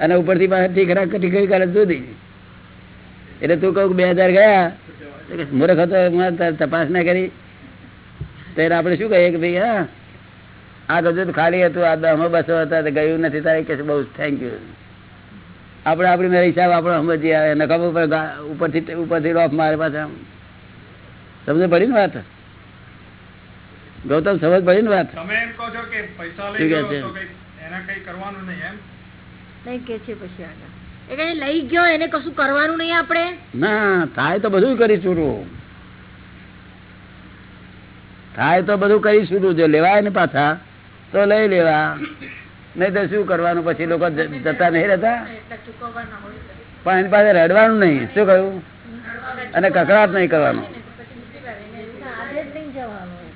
અને ઉપરથી પાછા ઠીકરા ઠીકરી કરે જુદી એટલે તું કહું બે હજાર ગયા મૂર્ખ હતો તપાસ ના કરી. ત્યારે આપણે શું કહીએ કે ભાઈ હા આ ગજુ ખાલી હતું આ દમો બસો હતા ગયું નથી તારે કે બહુ થેન્ક યુ આપણે આપણી મેરા હિસાબ આપણો સમજી આવે નકામ ઉપર ઉપરથી ઉપરથી રોફ મારે પાછા સમજ પડી ને વાત? ગૌતમ સમજ પડી ને વાત? તમે એમ કહો છો કે પૈસા લઈ ગયો તો કઈ એના કઈ કરવાનું નહીં એમ? નહીં કે છે પછી આગળ. એ લઈ ગયો એને કશું કરવાનું નહીં આપણે? ના થાય તો બધું કરી છૂટવું થાય તો બધું કરી જો લેવાય ને પાછા તો લઈ લેવા. નહીં તો શું કરવાનું? પછી લોકો જતા નહીં રહેતા? પણ એની પાસે રડવાનું નહીં. શું કહ્યું? અને કકડાટ નહીં કરવાનો આજે જ નહીં જવાનું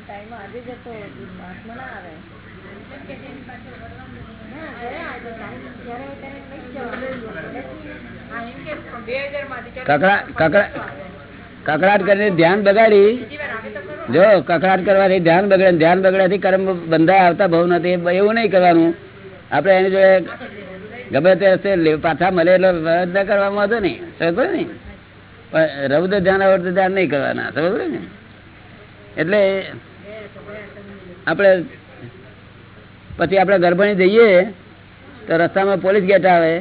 ટાઈમ આજે જતો મહાત્મા ના આવે ના, ગયા આજે time જ્યારે હોય ત્યારે નહીં જવાનું. કકડા કકડા કકડાટ કરીને ધ્યાન બગાડી. જો કકડાટ કરવાથી ધ્યાન બગડે ધ્યાન બગડ્યાથી કર્મ બંધાય આવતા ભવ નથી. એવું નહીં કરવાનું. આપણે એની જોડે ગમે તે રસ્તે પાછા મળે એટલે ન કરવામાં હતો નહીં. સમજ ને? પણ રૌદ્ર ધ્યાન આવડતું ધ્યાન નહીં કરવાના. સમજ ને? એટલે આપણે પછી આપણે ગરબણી જઈએ તો રસ્તામાં પોલીસ ગેટ આવે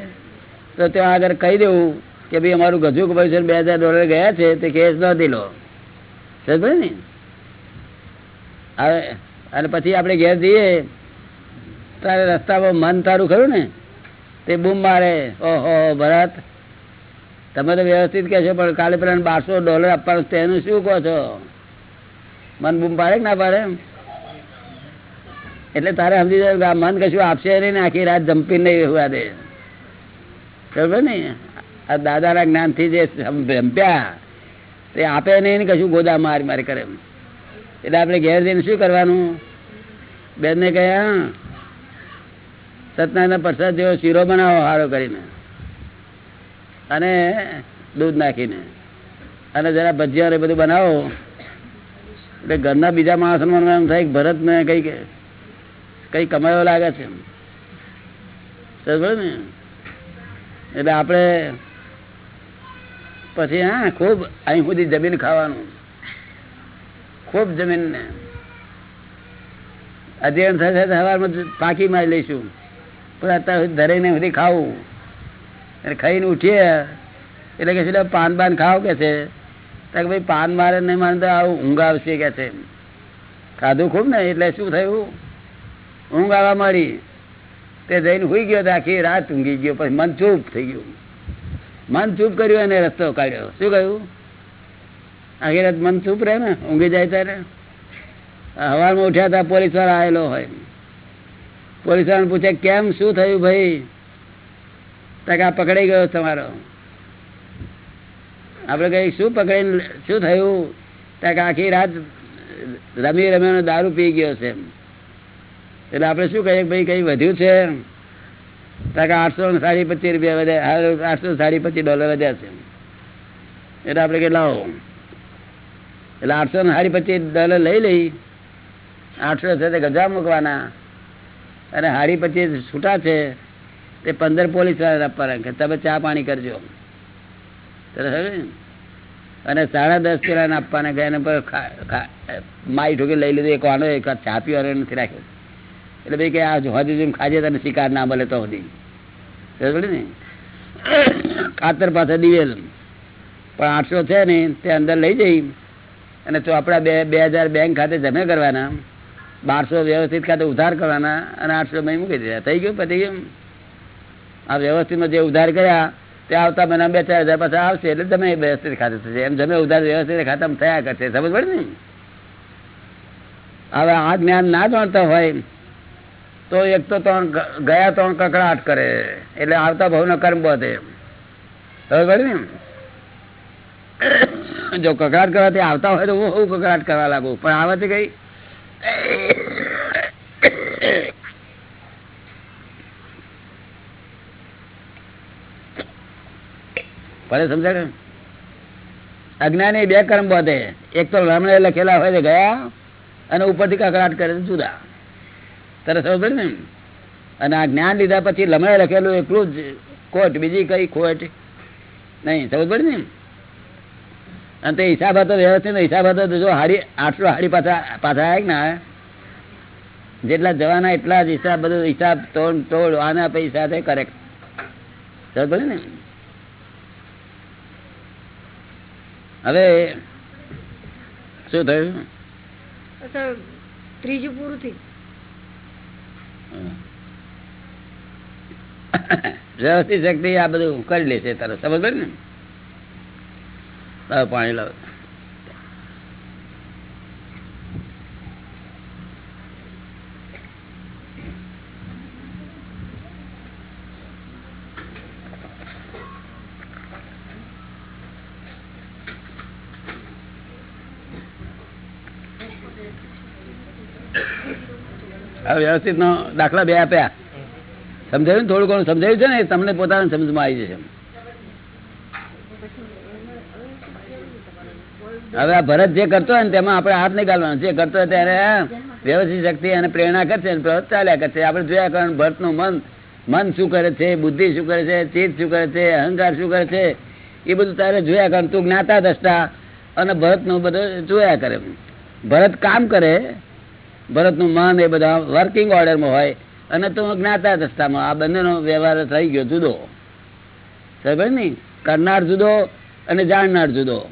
તો ત્યાં આગળ કહી દેવું કે ભાઈ અમારું ગજુ છે બે હજાર ડોલર ગયા છે, તે કેસ નોંધી લો. ને? અને પછી આપણે ઘેર જઈએ, તારે રસ્તામાં મન તારું ખરું ને? તે બૂમ મારે, ઓહો, ભરત, તમે તો વ્યવસ્થિત કહેશો પણ કાલે પેલા બારસો ડોલર આપવાનું તેનું શું કહો છો? મન બૂમ પાડે કે ના પાડે? એટલે તારે સમજી જાય મન કશું આપશે નહીં આખી રાત જમ્પી નહીં હોવા દે. બરોબર ને? આ દાદાના જ્ઞાનથી જે ભમ્પ્યા તે આપે નહીં કશું ગોદા માર મારી કરે. એટલે આપણે ઘેર જઈને શું કરવાનું? બેનને કહ્યા સત્યનારાયણ પ્રસાદ જેવો શીરો બનાવો હારો કરીને અને દૂધ નાખીને. અને જરા ભજીયા ને બધું બનાવો. એટલે ઘરના બીજા માણસો એમ થાય ભરત ને કઈ કઈ કમાયો લાગે છે. ને? એટલે આપણે પછી, હા, ખૂબ અહીં સુધી જમીન ખાવાનું. ખૂબ જમીન અધ્યયન થશે સવારમાં પાકી મારી લઈશું. અત્યાર સુધી સુધી ખાવું. અને ખાઈને ઉઠીએ. એટલે કે છે પાન બાન ખાવ કે છે? કે ભાઈ, પાન મારે નહીં મારે તો આવું ઊંઘ આવશે કે છે? ખાધું ખૂબ ને, એટલે શું થયું? ઊંઘ આવવા મળી તે જઈને સુઈ ગયો આખી રાત ઊંઘી ગયો. પછી મન ચૂપ થઈ ગયું. મન ચૂપ કર્યું અને રસ્તો કાઢ્યો. શું કહ્યું? આખી રાત મન ચૂપ રહે ને? ઊંઘી જાય ત્યારે? હવારમાં ઉઠ્યા હતા પોલીસવાળા આવેલો હોય. પોલીસ વાળાને પૂછે, કેમ? શું થયું ભાઈ? ટકા પકડાઈ ગયો તમારો. આપણે કઈ શું પકડીને શું થયું? ટકા આખી રાત રમી રમ્યાનો દારૂ પી ગયો છે. એટલે આપણે શું કહીએ ભાઈ, કઈ વધ્યું છે? આઠસો સાડી પચીસ રૂપિયા વધ્યા આઠસો સાડી પચીસ ડોલર વધ્યા છે. એટલે આપણે કે લાવો એટલે આઠસો સાડી પચીસ ડોલર લઈ લઈ, આઠસો છે ગજા મૂકવાના. અને સાડી પચીસ છૂટા છે, તે પંદર પોલીસ આપવાના કે તમે ચા પાણી કરજો? અને સાડા દસ પેલા આપવાના ગયા એના પર માઈ ઠોકી લઈ લીધું, એક વાનો એક ચા પીવાનો નથી રાખ્યો. એટલે ભાઈ કે આ હજુ ખાજે તને શિકાર ના મળે તો સુધી ને? ખાતર પાસે દિવેલ. પણ આઠસો છે ને, તે અંદર લઈ જઈ. અને ચોપડા બે બે હજાર બેંક ખાતે જમે કરવાના, બારસો વ્યવસ્થિત ખાતે ઉધાર કરવાના, અને આઠસો મેં મૂકી દીધા. થઈ ગયું? પતી ગયું? આ વ્યવસ્થિતમાં જે ઉધાર કર્યા, તે આવતા મહિના બે, ચાર હજાર પાછા આવશે, એટલે જમે વ્યવસ્થિત ખાતે થશે. એમ જમે ઉધાર વ્યવસ્થિત ખાતામાં થયા કરશે. સમજ પડે ને? હવે આ જ્ઞાન ના જાણતા હોય તો એક તો ત્રણ ગયા ત્રણ કકડાટ કરે, એટલે આવતા ભાવનો કર્મ બધે. ને જો કકડાટ કરવાથી આવતા હોય તો હું કકડાટ કરવા લાગુ? પણ આવતી કઈ? સમજાય અજ્ઞાની બે કર્મ બધે. એક તો રમણે લખેલા હોય ગયા અને ઉપરથી કકડાટ કરે જુદા. તરત ખબર ને અને આ જ્ઞાન લીધા પછી લમણે લખેલું એટલું જ ખોટ બીજી કઈ ખોટ? નહીં પડે ને અને તે હિસાબ હતો, વ્યવસ્થિત હિસાબ હતો જો હાડી આઠસો હાડી પાછા પાછા આવે ને જેટલા જવાના, એટલા જ હિસાબ, બધો હિસાબ, તોડ તોડ, આના પૈસા છે કરેક્ટ પડે ને હવે શું થયું? ત્રીજું પૂરું થયું. વ્યવસ્થિત શક્તિ આ બધું કરી લેશે તારો. સમજ ને? લાવો પાણી લાવો. આ વ્યવસ્થિત નો દાખલા બે આપ્યા. સમજાયું થોડું ઘણું? સમજાયું છે ને? તમને પોતાને સમજમાં આવી જશે. હવે આ ભરત જે કરતો હોય ને તેમાં આપણે હાથ નહીં જે કરતો હોય ત્યારે વ્યવસ્થિત શક્તિ અને પ્રેરણા કરશે અને પ્રવૃત્તિ ચાલ્યા કરશે. આપણે જોયા કારણ ભરતનું મન મન શું કરે છે, બુદ્ધિ શું કરે છે, ચિત્ત શું કરે છે, અહંકાર શું કરે છે, એ બધું તારે જોયા કર તું જ્ઞાતા દસતા અને ભરતનું બધું જોયા કરે. ભરત કામ કરે ભરતનું મન એ બધા વર્કિંગ ઓર્ડરમાં હોય અને તું જ્ઞાતા રસ્તામાં આ બંનેનો વ્યવહાર થઈ ગયો જુદો. સમજ ને કરનાર જુદો અને જાણનાર જુદો.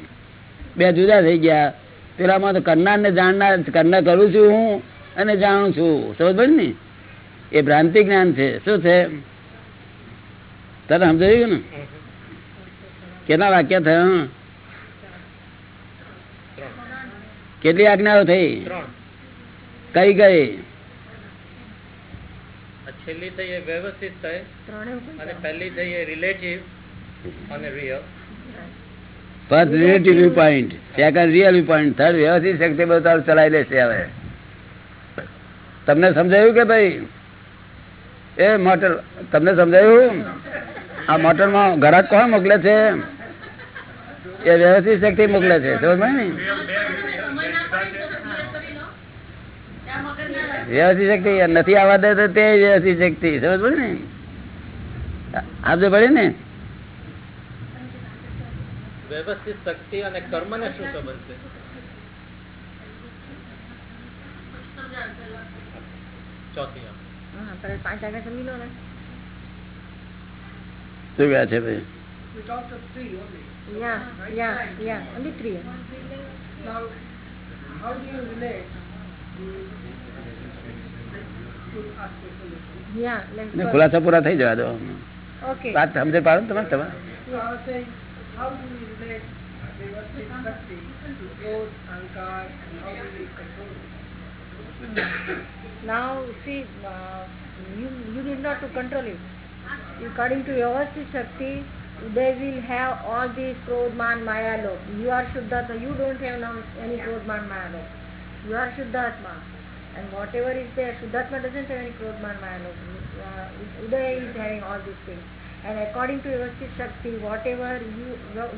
બે જુદા થઈ ગયા. પેલામાં તો કરનારને જાણનાર, કરનાર કરું છું હું અને જાણું છું. સમજ પડે ને એ ભ્રાંતિ જ્ઞાન છે. શું છે? તને સમજાયું ગયું ને? કેટલા વાક્ય થયા? કેટલી આજ્ઞાઓ થઈ? કઈ કઈ છેલ્લી થઈ એ વ્યવસ્થિત થઈ. અને પહેલી થઈ એ રિલેટિવ અને real first relative view point second real view point third વ્યવસ્થિત શક્તિ બધા ચલાવી લેશે હવે? તમને સમજાયું કે ભાઈ? એ મોટર તમને સમજાયું? આ મોટરમાં ઘરાક કોણ મોકલે છે? એ વ્યવસ્થિત શક્તિ મોકલે છે? સમજ ને વ્યવસ્થિત શક્તિ નથી આવવા દે તો તે વ્યવસ્થિત શક્તિ સમજ પડે ને? આપજે પડે ને? વ્યવસ્થિત શક્તિ અને કર્મને શું સંબંધ છે? ને. શું કહે છે ભાઈ? યા યા યા only three let's ને go. ખુલાસા પૂરા થઈ જવા દો okay વાત સમજે પાડો તમે તમે now see uh, you you need not to control it according to Vyavasthit Shakti they will have all these Krodh, Man, Maya. You are Shuddhatma. You don't have now any Krodh, Man, Maya. You are Shuddhatma. And whatever is there, Shuddhatma doesn't have any Krodh, Man, Maya log. Uh, Udaya is having all these things. And according to Vyavasthit Shakti, whatever you,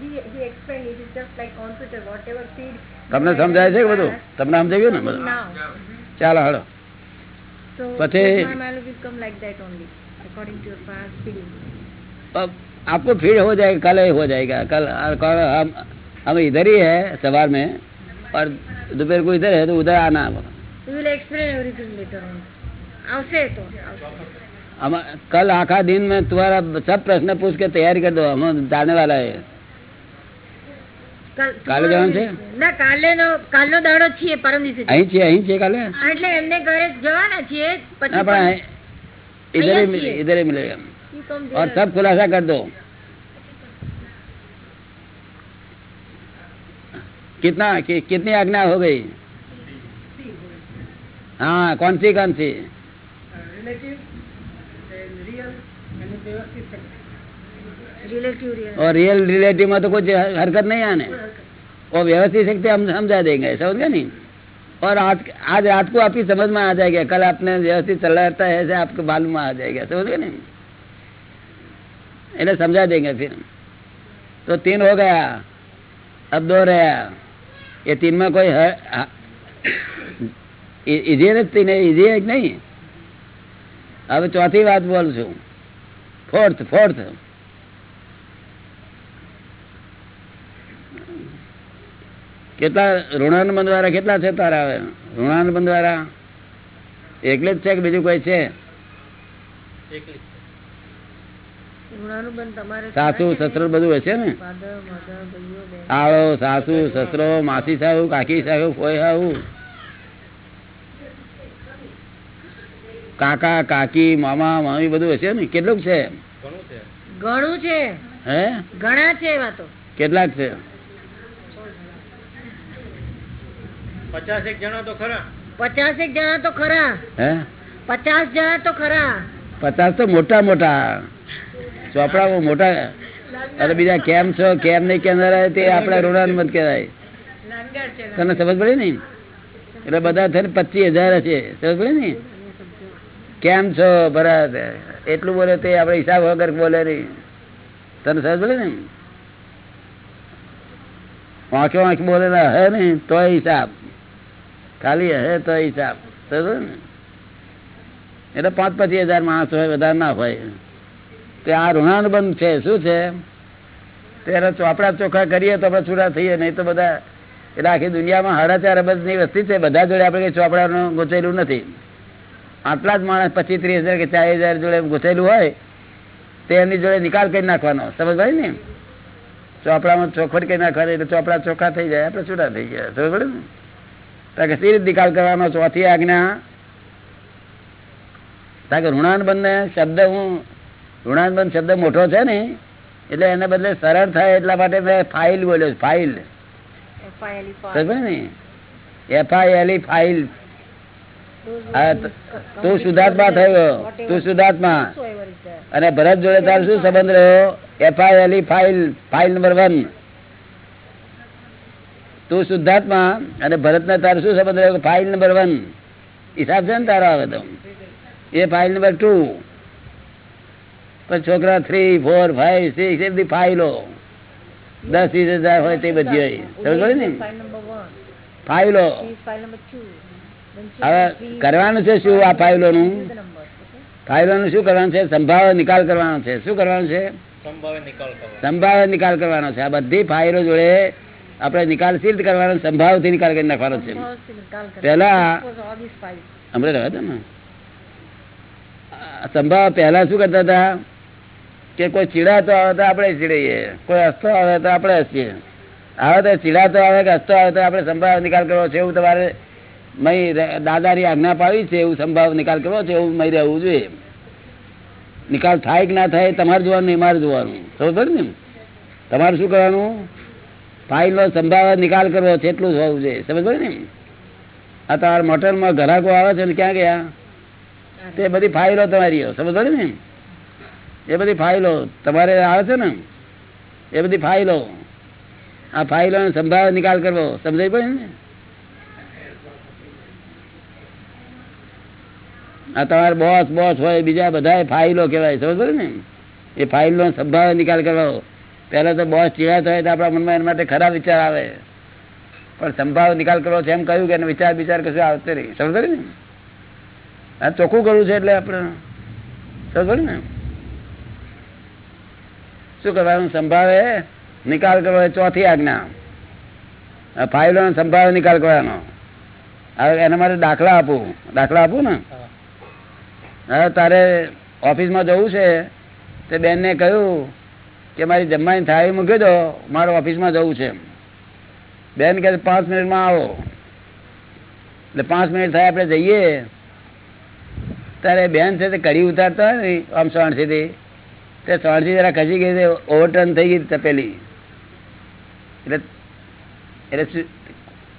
he, he explained, it is just like computer, whatever feed. તમને સમજાય છે કે બધું તમને સમજાય ગયું ને બધું Now. ચાલો હાલો So But, eh, my malady will come like that only, according to your past feeding. अब आपको फिर हो जाएगा कल हो जाएगा कल कल हम हम इधर ही है सवार में और दोपहर को इधर है तो उधर आना We will explain everything later on. આવશે તો हम कल आखा दिन में तुम्हारा सब प्रश्न पूछ के तैयारी कर दो हम जाने वाला है કાલ- કાલે જવાનું છે? ના કાલે નો કાલનો દાડો જ છીએ પરમ દિવસે અહીં છે અહીં છે કાલે હા, એટલે એમને ઘરે જવાના છીએ પછી ना पड़ा है इधर ही અહીંયા मिले- છીએ. इधर ही मिलेगा You come और there. सब खुलासा कर दो कितना कि, कितनी आज्ञा हो गई? हाँ कौन सी कौन सी. और रियल रिलेटिव में तो कुछ हरकत नहीं आने। वो व्यवस्थित शक्ति हम समझा देंगे समझ गए नहीं? और आज आज रात को आपकी समझ में आ जाएगा कल आपने व्यवस्थित चलाता है ऐसे आपको मालूम में आ जाएगा समझ गए नहीं? इन्हें समझा देंगे फिर। तो तीन हो गया अब दो रहा। એ તીનમાં કોઈ ઈઝી જ તીને ઇઝીયર જ નહીં. હવે ચોથી વાત બોલું છું. Fourth fourth. કેટલા ઋણાન બંધવારા કેટલા છે તારા હવે? ઋણાન બંધવારા એકલે જ છે કે બીજું કોઈ છે? એકલી સાસુ સસરો બધું હશે ને? આળો સાસુ સસરો માસી સાહુ કાકી સાહુ કોઈ આવું કાકા કાકી મામા મામી બધું હશે ને? કેટલું છે? ઘણું છે. હે? ઘણા છે વાતો કેટલાક છે? પચાસ એક જણા તો ખરા. પચાસેક જણા તો ખરા. હે? પચાસ જણા તો ખરા. પચાસ તો મોટા મોટા. ચોપડાઓ મોટા અને બીજા કેમ છો કેમ નહીં કહેનારા તે આપણા ઋણાનુબંધ કહેવાય. તને સમજ પડે ને એટલે બધા થઈને પચીસ હજાર હશે. સમજ પડે ને કેમ છો ભરત? એટલું બોલે તે આપણે હિસાબ વગર બોલે નહીં. તને સમજ પડે ને વાંખે વાંખ બોલે હે ને તો હિસાબ. ખાલી હે તો હિસાબ. સમજ ને? એટલે પાંચ પચીસ હજાર માણસ હોય વધારે ના હોય. તે આ ઋણાનુબંધ છે, શું છે? ત્યારે ચોપડા ચોખ્ખા કરીએ તો આપણે છૂટા થઈએ, નહીં તો બધા એટલે આખી દુનિયામાં સાડા ચાર અબજની વસ્તી છે, બધા જોડે આપણે કંઈ ચોપડાનું ગોચેલું નથી. આટલા જ માણસ પચીસ ત્રીસ હજાર કે ચાલીસ હજાર જોડે ગોચેલું હોય, તે એની જોડે નિકાલ કરી નાખવાનો. સમજ ભાઈ ને? ચોપડામાં ચોખવટ કરી નાખવાની, એટલે ચોપડા ચોખ્ખા થઈ જાય, આપણે છૂટા થઈ ગયા. સમજ પડે ને? કે સી રીતે નિકાલ કરવાનો? ચોથી આજ્ઞા. કારણ કે ઋણાનુબંધ શબ્દ હું ઋણાનુબંધ શબ્દ મોટો છે ને એટલે એને બદલે સરળ થાય એટલા માટે મેં ફાઇલ બોલ્યો ફાઇલ ને? એફઆઈએલઈ ફાઇલ તું શુદ્ધાત્મા થયો તું શુદ્ધાત્મા. whatsoever is there. અને ભરત જોડે તાર શું સંબંધ રહ્યો? F I L E file file number one તું શુદ્ધાત્મા અને ભરત ને તાર શું સંબંધ રહ્યો? ફાઇલ નંબર વન હિસાબ છે ને તારો આવે તો એ ફાઇલ નંબર ટુ પછી છોકરા થ્રી ફોર ફાઈવ સિક્સ એ બધી ફાઇલો. દસ વીસ હજાર હોય તે બધી હોય. સમજ ને. ફાઇલો. હવે કરવાનું છે શું આ ફાઇલોનું. ફાઇલોનું શું કરવાનું છે? સંભાવ નિકાલ કરવાનો છે. શું કરવાનું છે? સંભાવે નિકાલ કરવાનો. છે. આ બધી ફાઇલો જોડે આપણે નિકાલ સિદ્ધ કરવાનો સંભાવથી નિકાલ કરી નાખવાનો છે. પહેલા. હમણાં ને. સંભાવ પહેલા શું કરતા હતા? કે કોઈ ચીડાતો આવે તો આપણે ચીડાઈએ કોઈ હસતો આવે તો આપણે હસીએ. આવે તો ચીડાતો આવે કે હસતો આવે તો આપણે સંભાવ નિકાલ કરવો છે એવું તમારે મય દાદાની આજ્ઞા પાડી છે એવું સંભાવ નિકાલ કરવો છે એવું મય રહેવું જોઈએ. નિકાલ થાય કે ના થાય તમારે જોવાનું નહીં મારે જોવાનું. ખબર ને તમારે શું કરવાનું? ફાઇલનો સંભાવ નિકાલ કરવો છે એટલું જ હોવું જોઈએ. સમજ પડે ને આ તમારા મોટરમાં ગ્રાહકો આવે છે ને ક્યાં ગયા? તે બધી ફાઇલો તમારી. સમજ પડે ને એ બધી ફાઇલો તમારે આવે છે ને? એ બધી ફાઇલો. આ ફાઇલોનો સંભાળ નિકાલ કરવો, સમજાય પડે ને? આ તમારે બોસ બોસ હોય, બીજા બધા ફાઇલો કહેવાય, સમજ પડે ને? એ ફાઇલનો સંભાવ નિકાલ કરવો. પહેલા તો બોસ ચીડાતો હોય તો આપણા મનમાં એના માટે ખરાબ વિચાર આવે. પણ સંભાવ નિકાલ કરવો છે એમ કહ્યું કે વિચાર વિચાર કશું આવતો નહીં. સમજ ને? આ ચોખ્ખું કરવું છે એટલે આપણે. સમજ ને? શું કરવાનું? સંભાવે? નિકાલ કરવો ચોથી આજ્ઞા. ફાઇલો સંભાવે નિકાલ કરવાનો. એના માટે દાખલા આપું. દાખલા આપું ને? હવે તારે ઓફિસમાં જવું છે, તે બેનને કહ્યું કે મારી જમવાની થાળી મૂકી દો, મારે ઓફિસમાં જવું છે બેન કહે પાંચ મિનિટમાં આવો. એટલે પાંચ મિનિટ થાય, આપણે જઈએ. ત્યારે બેન છે તે કઢી ઉતારતા હોય ને, આમ સોણસીથી તે ત્રણથી જરા ખસી ગઈ ઓવરટર્ન થઈ ગઈ તપેલી. એટલે એટલે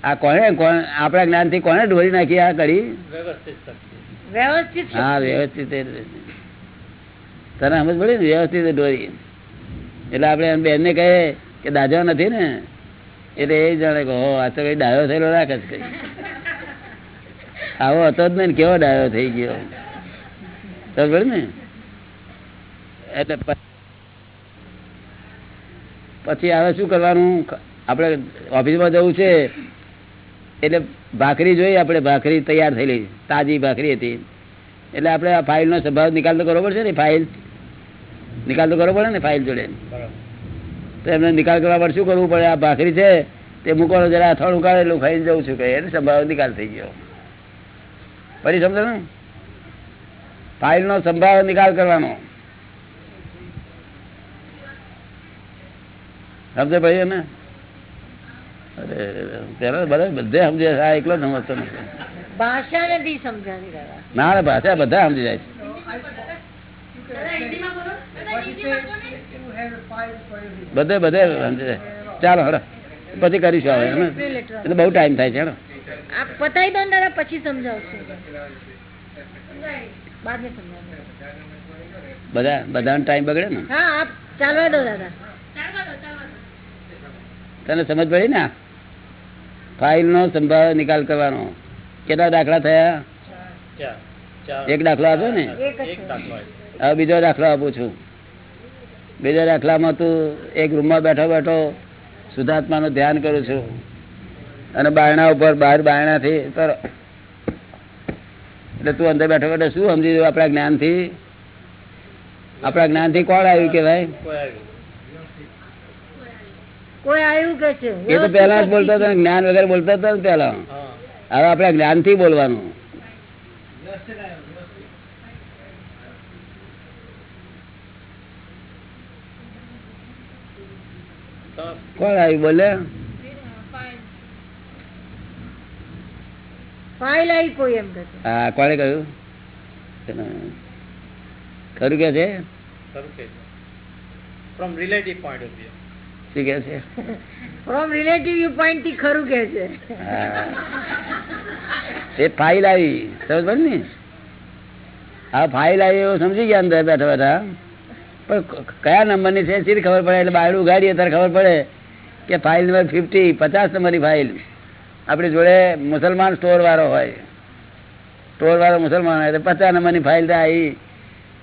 આ કોને કોણ આપણા જ્ઞાનથી કોણે ઢોરી નાખી આ કરી વ્યવસ્થિત હા વ્યવસ્થિત. તને સમજ પડી ને વ્યવસ્થિત દોરી એટલે આપણે એમ બેનને કહે કે દાજો નથી ને એટલે એ જાણે કે હો આ તો કઈ ડાયો થયેલો રાખે છે કઈ. આવો હતો જ નહીં કેવો ડાયો થઈ ગયો. સમજ પડી ને? એટલે પછી હવે શું કરવાનું? આપણે ઓફિસમાં જવું છે એટલે ભાખરી જોઈ આપણે ભાખરી તૈયાર થયેલી તાજી ભાખરી હતી. એટલે આપણે આ ફાઇલ નો સ્વભાવ નિકાલ તો કરવો પડશે ને ફાઇલ? નિકાલ તો કરવો પડે ને ફાઇલ જોડે? બરાબર. તો એમને નિકાલ કરવા પર શું કરવું પડે? આ ભાખરી છે તે મૂકવાનો જરા અથાણું એટલું ખાઈને જવું છું કે એને સંભાવ નિકાલ થઈ ગયો. ફરી સમજો ને. ફાઇલ નો સંભાવ નિકાલ કરવાનો. સમજે ભાઈ ને અરે પેલા બધા બધે સમજે. આ એકલો જ સમજતો નથી. ભાષા નથી સમજાતી દાદા ના ભાષા બધા સમજી જાય છે. બધે બધે સમજી જાય. ચાલો હડો પછી કરીશું હવે એટલે બહુ ટાઈમ થાય છે હેડો. આપ પતાવી દો ને પછી સમજાવશું. સમજાવશું. બધા બધાનો ટાઈમ બગડે ને? હા આપ ચાલવા દો દાદા. તને સમજ પડી ને? ફાઇલ નો સંભાવ નિકાલ કરવાનો. કેટલા દાખલા થયા? એક દાખલો આપ્યો ને. હવે બીજો દાખલો આપું છું. બીજા દાખલામાં તું એક રૂમમાં બેઠો બેઠો શુદ્ધાત્માનું ધ્યાન કરું છું. અને બારણા ઉપર બહાર બારણાથી તર એટલે તું અંદર બેઠો બેઠો શું સમજી દઉં આપણા જ્ઞાનથી? આપણા જ્ઞાનથી કોણ આવ્યું કે ભાઈ? કોઈ આવ્યું કે છે? એ તો પહેલા જ બોલતા હતા જ્ઞાન વગર બોલતા હતા ને પહેલા. હા. હવે આપણે જ્ઞાનથી બોલવાનું. કોણ આવ્યું? બોલે. ફાઇલ આવી કોઈ એમ કે હા કોણે કહ્યું? ખરું કે છે? ખરું કે from relative point of view શું કે છે? ફ્રોમ રિલેટિવ વ્યૂ પોઈન્ટથી ખરું કે છે. એ ફાઇલ આવી. સમજ પડી ને? આ ફાઇલ આવી એવું સમજી ગયા અંદર બેઠા બેઠા. પણ કયા નંબરની છે સીધી ખબર પડે? એટલે બાયડું ઉગાડીએ ત્યારે ખબર પડે કે ફાઇલ નંબર ફિફ્ટી પચાસ નંબરની ફાઇલ આપણી જોડે મુસલમાન સ્ટોર વાળો હોય. સ્ટોર વાળો મુસલમાન હોય તો પચાસ નંબરની ફાઇલ આવી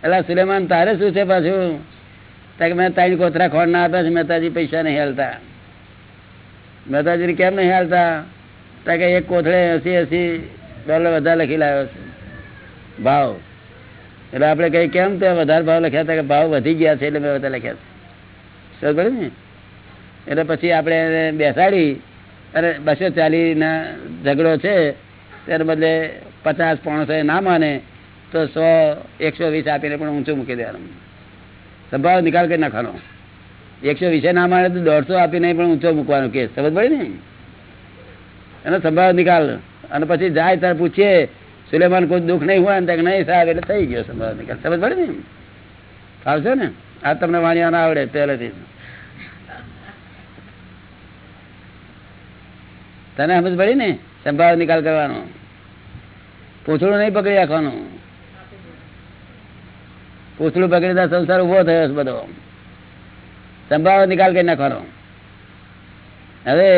એટલે સુલેમાન તારે શું છે પાછું? કે મેં ત્રણ કોથરા ખોડ ના આપ્યા મહેતાજી પૈસા નહીં હાલતા. મહેતાજી કેમ નહીં હાલતા? તો કે એક કોથળે એસી એસી ડોલર વધારે લખી લાવ્યો છે. ભાવ. એટલે આપણે કઈ કેમ તે વધારે ભાવ લખ્યા હતા કે ભાવ વધી ગયા છે એટલે મેં વધારે લખ્યા છે. સર ને? એટલે પછી આપણે બેસાડી અને બસો ચાલીસના ઝઘડો છે ત્યારે બદલે પચાસ પોણસો ના માને, તો સો એકસો વીસ આપીને પણ ઊંચું મૂકી દેવાનું. સંભાવ નિકાલ કરી નાખવાનો. એકસો વીસે ના માને તો દોઢસો આપીને પણ ઊંચો મૂકવાનો કેસ. સમજ પડી ને? એનો સંભાવ નિકાલ. અને પછી જાય ત્યારે પૂછીએ, સુલેમાન, કોઈ દુઃખ નહીં હોય? ને ત્યાં નહીં સાહેબ, એટલે થઈ ગયો સંભાવ નિકાલ. સમજ પડે ને? ફાવશે ને? આ તમને વાણિયા ના આવડે, પહેલેથી. તને સમજ પડી ને? સંભાવ નિકાલ કરવાનો. પૂછડું નહીં પકડી રાખવાનું. પૂછડું પકડી સંસાર ઊભો થયો બધો. સંભાવ નિકાલ કરી નાખવાનો. હવે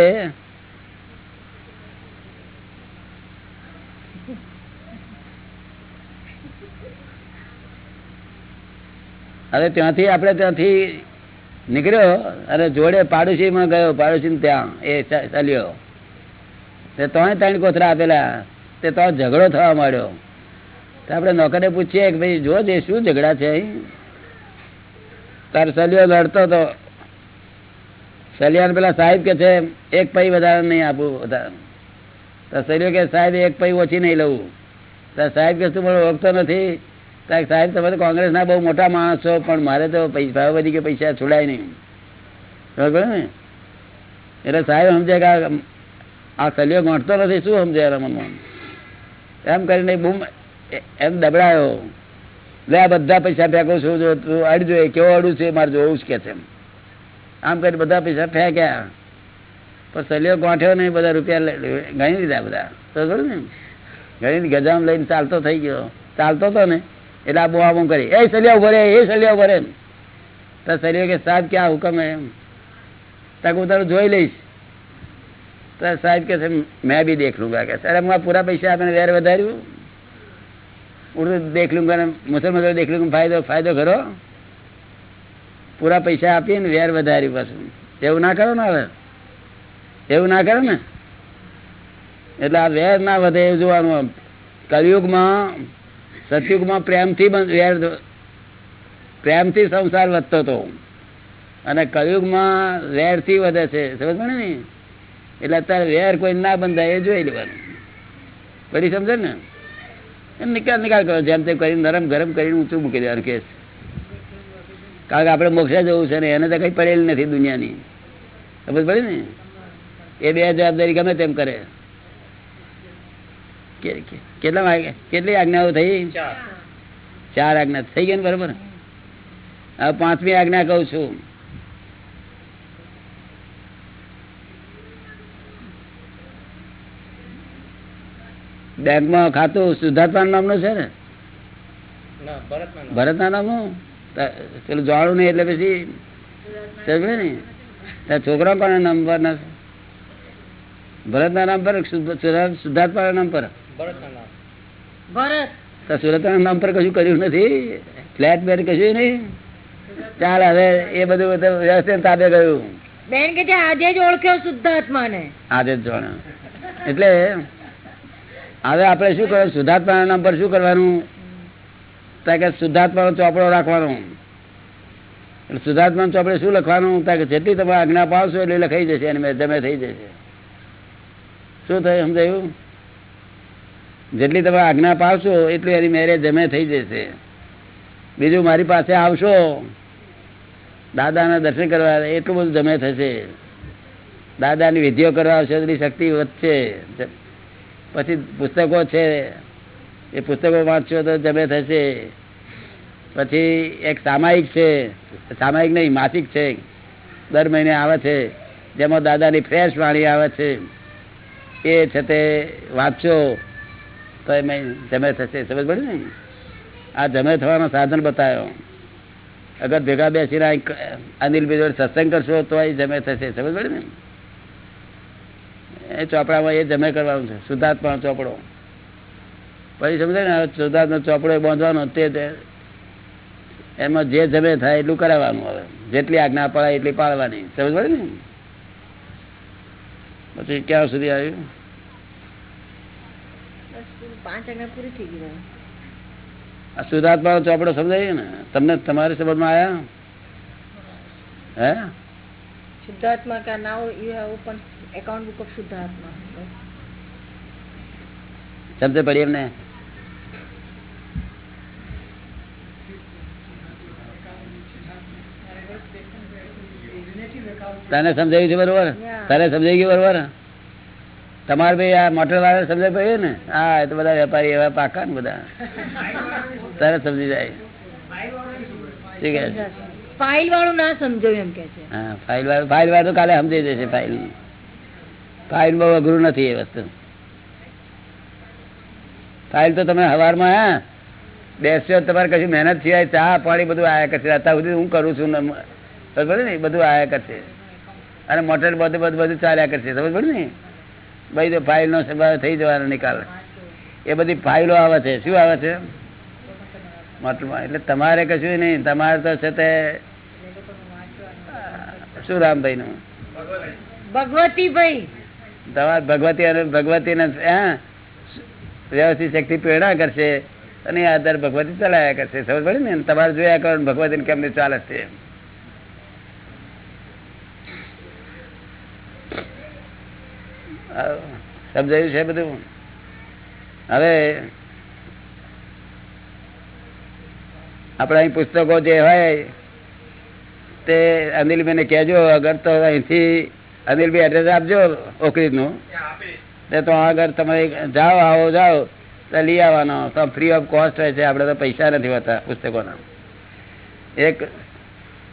હવે ત્યાંથી આપણે ત્યાંથી નીકળ્યો અને જોડે પાડોશીમાં ગયો પાડોશી ત્યાં, એ ચાલ્યો. તે ત્રણે ત્રણ કોથરા આપેલા, તે તો ઝઘડો થવા માંડ્યો. તો આપણે નોકરે પૂછીએ કે ભાઈ, જો દે શું ઝઘડા છે તાર સલિયો લડતો તો સલિયાને પેલા સાહેબ કે છે, એક પૈ વધારે નહીં આપવું વધારે. તો સલિયો કે, સાહેબ, એક પૈ ઓછી નહીં લઉં. તાર સાહેબ કે, શું મને ઓળખતો નથી? તાર સાહેબ, તમે તો કોંગ્રેસના બહુ મોટા માણસ છો, પણ મારે તો પૈસા બધી કે પૈસા છોડાય નહીં. બરાબર ને? એટલે સાહેબ સમજે કે આ- સલિયો ગોઠતો નથી, શું સમજે મનમાં? એમ કરીને બૂમ એમ દબડાયો લે બધા પૈસા ફેંકો છું? જો તું અડજો, એ કેવો અડું છે મારે જોવું જ કે છે આમ કરી બધા પૈસા ફેંક્યા. પણ સલિયો ગોઠ્યો નહીં, બધા રૂપિયા ગણી દીધા બધા. તો ખરું ને? ગણી ગજામ લઈને ચાલતો થઈ ગયો. ચાલતો હતો ને, એટલે આ બોઆ બોમ કરી, એ સલિયા ઉભરે એ સલિયા ઉભરે તો સલિયો કે, સાહેબ, ક્યાં હુકમ એમ તક હું તારું જોઈ લઈશ. તો સાહેબ કે છે, મેં બી દેખ લુંગા કે સર હું પૂરા પૈસા આપણે વેર વધાર્યું. ઉર્દુ દેખ લૂંગા ને મુસલમાન દેખ લૂંગા ફાયદો ફાયદો કરો પૂરા પૈસા આપીને વેર વધારી પાછું. એવું ના કરો ને હવે? એવું ના કરો ને? એટલે આ વેર ના વધે એવું જોવાનું કલયુગમાં, સતયુગમાં પ્રેમથી વેર પ્રેમથી સંસાર વધતો હતો અને કળિયુગમાં વેરથી વધે છે. સમજ ને? એટલે અત્યારે વેર કોઈ ના બંધાય, એ જોઈ લેવાનું. પછી સમજે ને? એમ નિકાલ નિકાલ કરો. જેમ તેમ કરીને નરમ ગરમ કરીને ઊંચું મૂકી દેવાનું કેસ. કારણ કે આપણે મોક્ષા જવું છે ને એને તો કંઈ પડેલી નથી દુનિયાની. સમજ પડે ને? એ બે જવાબદારી ગમે તેમ કરે. કેટલા વાગ્યા કેટલી આજ્ઞાઓ થઈ? ચાર. ચાર આજ્ઞા. થઈ ગઈ ને બરોબર? હવે પાંચમી આજ્ઞા કહું છું. બેંકમાં ખાતું શુદ્ધાત્મા નામનું છે ને? ના નામ. નામનું પેલું જાણું નહીં એટલે પછી સમજે ને? ત્યાં છોકરા પણ નામ પર ના ભરતના નામ પર સિદ્ધાર્થ શુદ્ધ- નામ પર? ભરતના નામ ભરત પર કશું કર્યું નથી? ફ્લેટ બેટ કશું નહીં? ચાલ હવે એ બધું બધું વ્યવસ્થિત તાબે ગયું. બેન કે આજે જ ઓળખ્યો શુદ્ધાત્માને. આજે જ જાણે. એટલે હવે આપણે શું કરવાનું? શુદ્ધાત્માના નામ શું કરવાનું? કે શુદ્ધાત્માનો ચોપડો રાખવાનો. શુદ્ધાત્માનો ચોપડે શું લખવાનું? કે જેટલી તમે આજ્ઞા પાડશો એટલે લખાઈ જશે અને જમે થઈ જશે. શું થયું? સમજાયું? જેટલી તમે આજ્ઞા પાડશો એટલી એની મેરે જમે થઈ જશે. બીજું મારી પાસે આવશો. દાદાના દર્શન કરવા એટલું બધું જમે થશે. દાદાની વિધિઓ કરવા આવશે એટલી શક્તિ વધશે. પછી પુસ્તકો છે, એ પુસ્તકો વાંચશો તો જમે થશે. પછી એક સામાયિક છે, સામાયિક નહીં, માસિક છે. દર મહિને આવે છે, જેમાં દાદાની ફ્રેશ વાણી આવે છે. એ છે તે વાંચશો તો એમાં જમે થશે. સમજ પડે ને? આ જમે થવાનો સાધન બતાવ્યો અગર ભેગા બેસીને અનિલ બીજો સત્સંગ કરશો તો એ જમે થશે. સમજ પડે ને? એ ચોપડામાં એ જમે કરવાનું છે. શુદ્ધાત્મા ચોપડો. પછી સમજે ને શુદ્ધાત્મા ચોપડો એ બાંધવાનો તે એમાં જે જમે થાય એટલું કરાવવાનું હવે. જેટલી આજ્ઞા પડાય એટલી પાડવાની. સમજ પડે ને? પછી ક્યાં સુધી આવ્યું? શુદ્ધાત્માનો ચોપડો સમજાય ને? તમને તમારી સમજમાં આવ્યા હે? શુદ્ધાત્મા કા now you have open account book of શુદ્ધાત્મા. સમજે પડી એમને? તને સમજાયું છે બરોબર? તને સમજાઈ ગયું બરોબર? તમારે ભાઈ આ મોટર વાળા સમજાય પડ્યું ને? હા એ તો બધા વેપારી એવા પાકા ને બધા. તરત સમજી જાય. ઠીક છે. ફાઇલ વાળું ના સમજાયું એમ કે છે. હા ફાઇલ વાળું ફાઇલ વાળું કાલે સમજી જશે ફાઇલ. ફાઇલ બહુ અઘરું નથી એ વસ્તુ. ફાઇલ તો તમે હવારમાં, હા, બેસ્યો, તમારે કશું મહેનત સિવાય ચા, પાણી બધું આયા કરશે. અત્યાર સુધી હું કરું છું સમજ પડે ને? બધું આયા કરશે. અને મોટર બધું બધું બધું ચાલ્યા કરશે. ખબર પડે ને? ભાઈ, તો ફાઇલનો સ્વભાવ થઈ જવાનો નિકાલ. એ બધી ફાઇલો આવે છે. શું આવે છે? મોટરમાં એટલે તમારે કશું નહીં. તમારે તો છે તે શું રામભાઈ નું ભગવતી ભાઈ તમારે ભગવતી અને ભગવતીને હા? વ્યવસ્થિત શક્તિ પ્રેરણા કરશે અને આધાર ભગવતી ચલાયા કરશે. સમજ પડે ને? તમારે જોયા કરો ભગવતી કેમ કેમની ચાલે છે સમજાયું છે બધું? હવે આપણે અહીં પુસ્તકો જે હોય, તે અનિલભાઈને કહેજો, અગર તો અહીંથી અનિલભાઈ એડ્રેસ આપજો ઓકરીનું તે તો આગળ તમે જાઓ, આવો, જાઓ, તો લઈ આવવાનો. તો ફ્રી ઓફ કોસ્ટ હોય છે, આપણે તો પૈસા નથી હોતા પુસ્તકોના. એક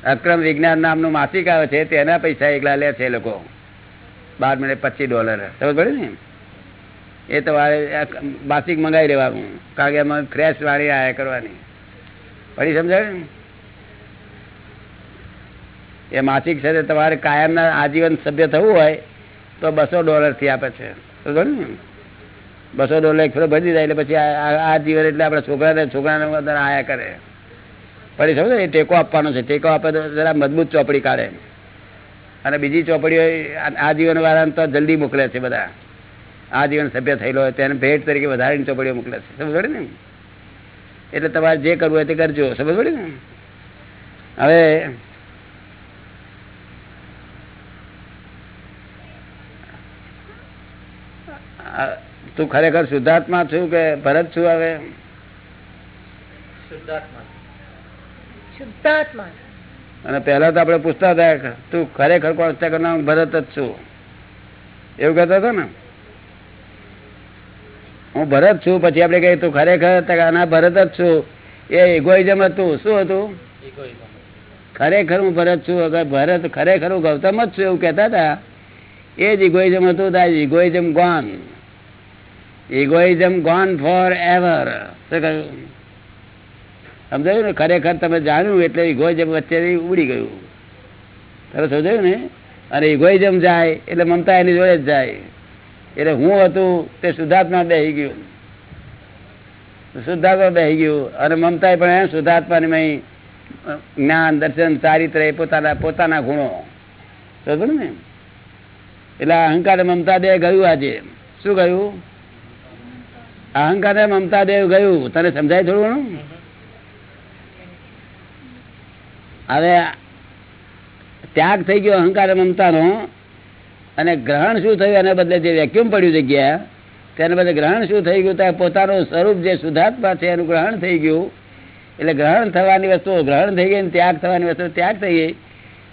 અક્રમ વિજ્ઞાન નામનું માસિક આવે છે, તેના પૈસા એકલા લે છે લોકો. બાર મિનિટ પચીસ ડોલર ખબર પડે ને? એ તમારે માસિક મંગાવી લેવાનું કારણ કે એમાં ફ્રેશ વાળી આયા કરવાની. પછી સમજાય એ માસિક છે તમારે કાયમના આજીવન સભ્ય થવું હોય, તો બસો ડોલરથી આપે છે. બસો ડોલર એક ફેરો ભરી જાય એટલે પછી આ- જીવન એટલે આપણા છોકરાને છોકરાને આયા કરે. પછી સમજો એ ટેકો આપવાનો છે. ટેકો આપે તો જરા મજબૂત ચોપડી કાઢે. અને બીજી ચોપડીઓ આ- જીવનવાળાને વાળાને તો જલ્દી મોકલે છે બધા. આ જીવન સભ્ય થયેલો હોય તેને ભેટ તરીકે વધારીને ચોપડીઓ મોકલે છે. સમજો ને? એટલે તમારે જે કરવું હોય તે કરજો. સમજ પડી ને? હવે તું ખરેખર શુદ્ધાત્મા છું કે ભરત છું હવે? શુદ્ધાત્મા. અને પહેલા તો આપણે પૂછતા હતા તું ખરેખર કોણ? ભરત જ છું. એવું કહેતા હતા ને? હું ભરત છું, પછી આપણે કહીએ, તું ખરેખર આના ભરત જ છું. એ ઇગોઇઝમ હતું. શું હતું? ખરેખર હું ભરત છું. અગર ભરત ખરેખર હું ગૌતમ જ છું એવું કહેતા હતા, એ જ ઇગોઇઝમ હતું. that egoism gone egoism gone forever શું સમજાયું ને? ખરેખર તમે જાણ્યું એટલે ઇગોઇઝમ વચ્ચે ઉડી ગયું. તમે સમજાયું ને? અને ઇગોઇઝમ જાય એટલે મમતા એની જોડે જ જાય. એટલે હું હતું તે શુદ્ધાત્મા બેસી ગયું. શુદ્ધાત્મા બેસી ગયું અને મમતા પણ શુદ્ધાત્માની જ્ઞાન, દર્શન ચારિત્ર એ પોતાના પોતાના ગુણો. બરોબર ને? એટલે અહંકાર મમતા દેવ ગયું આજે. શું ગયું? અહંકાર મમતા દેવ ગયું. તને સમજાય થોડું ઘણું? હવે ત્યાગ થઈ ગયો અહંકાર મમતાનો. અને ગ્રહણ શું થયું એના બદલે જે વેક્યુમ પડ્યું જગ્યા તેના બદલે ગ્રહણ શું થઈ ગયું? ત્યાં પોતાનું સ્વરૂપ જે શુદ્ધાત્મા છે, એનું ગ્રહણ થઈ ગયું. એટલે ગ્રહણ થવાની વસ્તુ, ગ્રહણ થઈ ગઈ ત્યાગ થવાની વસ્તુ, ત્યાગ થઈ ગઈ.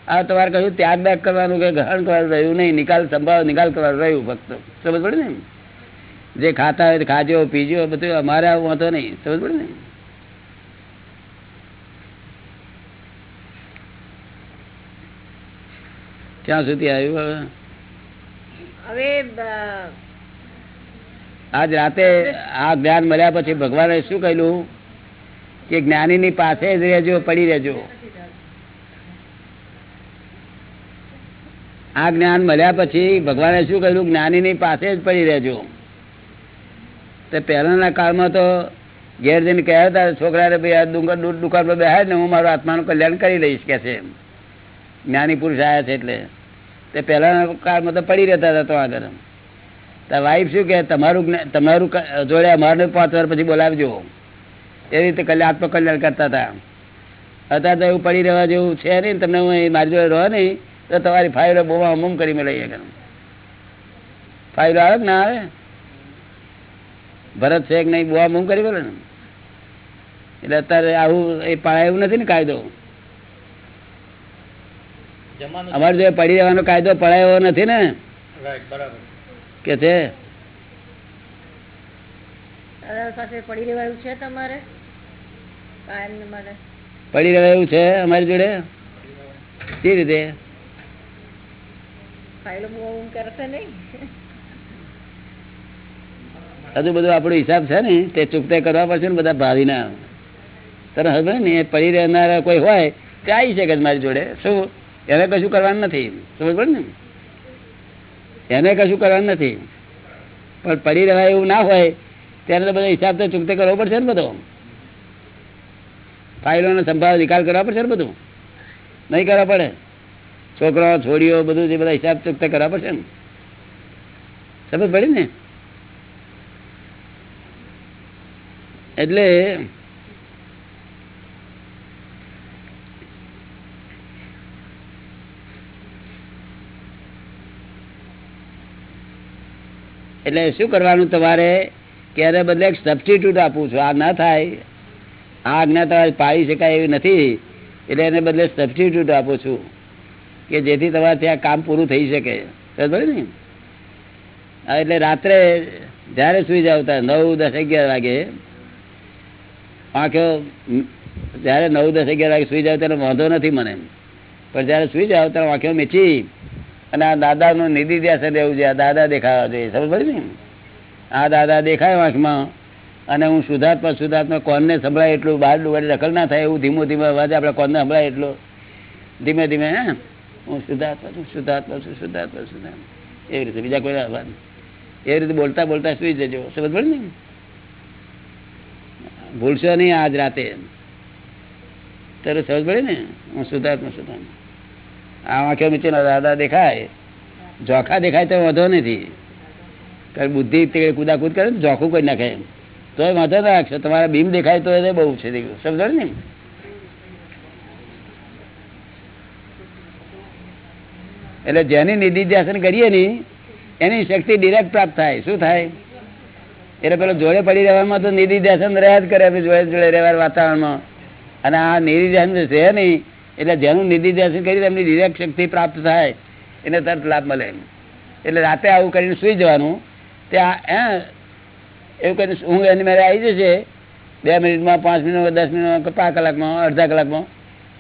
આ તમારે કહ્યું ત્યાગ બેગ કરવાનું કે ગ્રહણ કરવાનું રહ્યું નહીં, નિકાલ સંભાવ નિકાલ કરવાનું રહ્યું ફક્ત. સમજ પડે ને? જે ખાતા હોય ખાજો, પીજો, બધું અમારે આવું વાંધો નહીં. સમજ પડે ને? ક્યાં સુધી આવ્યું હવે આજ રાતે આ જ્ઞાન મળ્યા પછી ભગવાને શું કહ્યું કે જ્ઞાનીની પાસે જ રહેજો પડી રહેજો. આ જ્ઞાન મળ્યા પછી ભગવાને શું કહ્યું જ્ઞાનીની પાસે જ પડી રહેજો. તો પહેલાના કાળમાં તો ઘેર જઈને કહ્યા હતા છોકરાને ભાઈ આ ડુંગર દુકાન પર બેહાય ને હું મારું આત્માનું કલ્યાણ કરી લઈશ કે છે જ્ઞાની પુરુષ આવ્યા છે એટલે. તે પહેલાના કાળમાં તો પડી રહેતા હતા તો આગળ. તો વાઈફ શું કે તમારું તમારું જોડે અમારને પાંચ વાર પછી બોલાવજો. એ રીતે કલ્યાણ આત્મકલ્યાણ કરતા હતા. અત્યારે તો એવું પડી રહેવા જેવું છે નહીં તમને હું મારી જોડે રહો નહીં, તો તમારી ફાઇલો બહુ અમુમ કરી મેં લઈએ કરું ફાઇલો આવે કે ના આવે? ભરત છે કે નહીં બહુ અમુમ કરી બોલે ને. એટલે અત્યારે આવું એ પાળાય નથી ને કાયદો. અમારી જો પડી રહેવાનો કાયદો પડાયો નથી ને? કે છે? પડી રહેવાયું છે તમારે? પડી રહેવા છે અમારી જોડે? કઈ રીતે? હજુ બધું આપણો હિસાબ છે ને તે ચૂકતે કરવા પડશે ને બધા ભાવિના. તને હવે ને પડી રહેનારા કોઈ હોય તે આવી શકે કે મારી જોડે. શું? એને કશું કરવાનું નથી. સમજ પડે ને? એને કશું કરવાનું નથી. પણ પડી રહેવાય એવું ના હોય, ત્યારે તો બધો હિસાબ તો ચૂકતે કરવો પડશે ને બધો. ફાઇલોનો સંભાવ નિકાલ કરવા પડશે ને બધું? નહીં કરવા પડે. છોકરાઓ, છોડીઓ, બધું જે બધા હિસાબ ચૂકતે કરવા પડશે ને? સમજ પડી ને? એટલે એટલે શું કરવાનું તમારે? કે એને બદલે સબસ્ટિટ્યુટ આપું છું. આ ના થાય. આ આજ્ઞા તમારે પાડી શકાય એવી નથી. એટલે એને બદલે સબસ્ટિટ્યુટ આપું છું. કે જેથી તમારે ત્યાં કામ પૂરું થઈ શકે. બરાબર ને? એટલે રાત્રે જ્યારે સુઈ જાવ ત્યારે નવ, દસ, અગિયાર વાગે આંખો જ્યારે નવ, દસ, અગિયાર વાગે સુઈ જાવ ત્યારે વાંધો નથી મને. પણ જ્યારે સુઈ જાવ ત્યારે આંખો મીચી. અને આ દાદાનું નિધિ ધ્યાસન રહેવું છે, આ દાદા દેખાવા જોઈએ. સમજ પડી ને? આ દાદા દેખાય આંખમાં અને હું શુદ્ધાત્મા શુદ્ધાત્મા કોનને સંભળાય એટલું બહાર ડુબાડી દખલ ના થાય એવું ધીમો ધીમે અવાજ આપણે કોનને સંભળાય એટલો. ધીમે ધીમે, હે? હું શુદ્ધાત્મા છું શુદ્ધાત્મા છું શુદ્ધાત્મા શુદ્ધાત્મા એવી રીતે, બીજા કોઈ અવાજ એવી રીતે બોલતા બોલતા સુઈ જજો. સમજ પડે ને? ભૂલશો નહીં આજ રાતે. ત્યારે સમજ પડે ને? હું શુદ્ધાત્મા શુદ્ધાત્મા આ આંખો નીચે દાદા દેખાય? જોખા દેખાય તો વાંધો નથી. કારણ બુદ્ધિ કુદાકૂદ કરે જોખું કરી નાખે તો એ વાંધો ના રાખશો. તમારા બીમ દેખાય તો એ બહુ છે સમજો ને એટલે જેની નિધિ કરીએ ને, એની શક્તિ ડિરેક્ટ પ્રાપ્ત થાય. શું થાય? એટલે પેલો જોડે પડી રહેવામાં તો નિધિ ધ્યાસન રહ્યા જ કરે જોડે જોડે રહેવા વાતાવરણમાં. અને આ નિધિ છે નહીં એટલે જેનું નિધિ કરી એમની ડિરેક્ટ શક્તિ પ્રાપ્ત થાય, એને તરત લાભ મળે એટલે રાતે આવું કરીને સુઈ જવાનું. ત્યાં એવું કરીને ઊંઘ એની મારે આવી જશે, બે મિનિટમાં, પાંચ મિનિટમાં, દસ મિનિટમાં પાંચ કલાકમાં, અડધા કલાકમાં,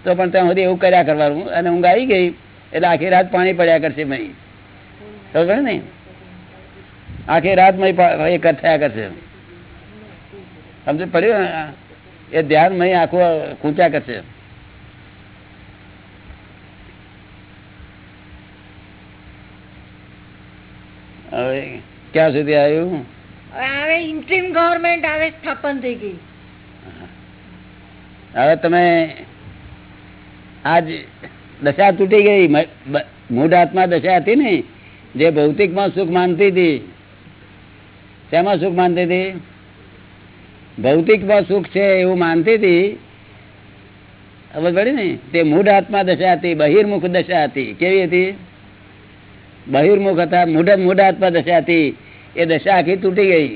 તો પણ ત્યાં સુધી એવું કર્યા કરવાનું. અને ઊંઘ આવી ગઈ, એટલે આખી રાત પાણી પડ્યા કરશે મહી. ખબર ને? આખી રાત મય એ થયા કરશે. સમજ પડ્યું? એ ધ્યાન મય આખું ખૂંચ્યા કરશે. હવે ક્યાં સુધી આવ્યું? હવે ઇન્ટ્રીમ ગવર્મેન્ટ હવે સ્થાપન થઈ ગઈ. હવે તમે આજ દશા તૂટી ગઈ. મૂળ આત્મા દશા હતી ને જે ભૌતિકમાં સુખ માનતી હતી. શેમાં સુખ માનતી હતી? ભૌતિકમાં સુખ છે એવું માનતી હતી. ખબર પડી ને? તે મૂળ આત્મા દશા હતી બહિર્મુખ દશા હતી. કેવી હતી? બહિર્મુખ હતા મોઢા મૂઢ આત્મા દશા હતી. એ દશા આખી તૂટી ગઈ.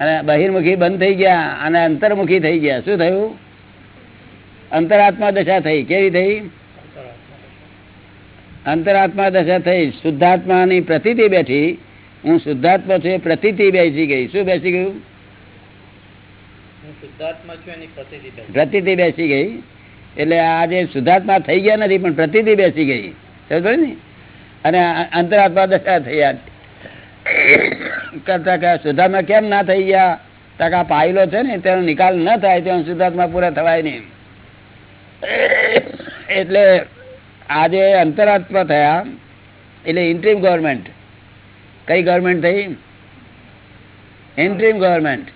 અને બહિર્મુખી બંધ થઈ ગયા અને અંતર્મુખી થઈ ગયા. શું થયું? અંતરાત્મા દશા થઈ. કેવી થઈ? અંતરાત્મા દશા થઈ. શુદ્ધાત્માની પ્રતિતિ બેઠી. હું શુદ્ધાત્મા છું એ પ્રતિતિ બેસી ગઈ. શું બેસી ગયું. પ્રતિતિ બેસી ગઈ. એટલે આ જે શુદ્ધાત્મા થઈ ગયા નથી પણ પ્રતિતિ બેસી ગઈ. સમજ ને? અને અંતરાત્મા દશા આ કરતા કે શુદ્ધાત્મા કેમ ના થઈ ગયા? ટકા પાયલો છે ને, તેનો નિકાલ ન થાય તેનો શુદ્ધાત્મા પૂરા થવાય નહીં. એટલે આજે અંતરાત્મા થયા, એટલે ઇન્ટ્રીમ ગવર્મેન્ટ કઈ ગવર્મેન્ટ થઈ? ઇન્ટ્રીમ ગવર્મેન્ટ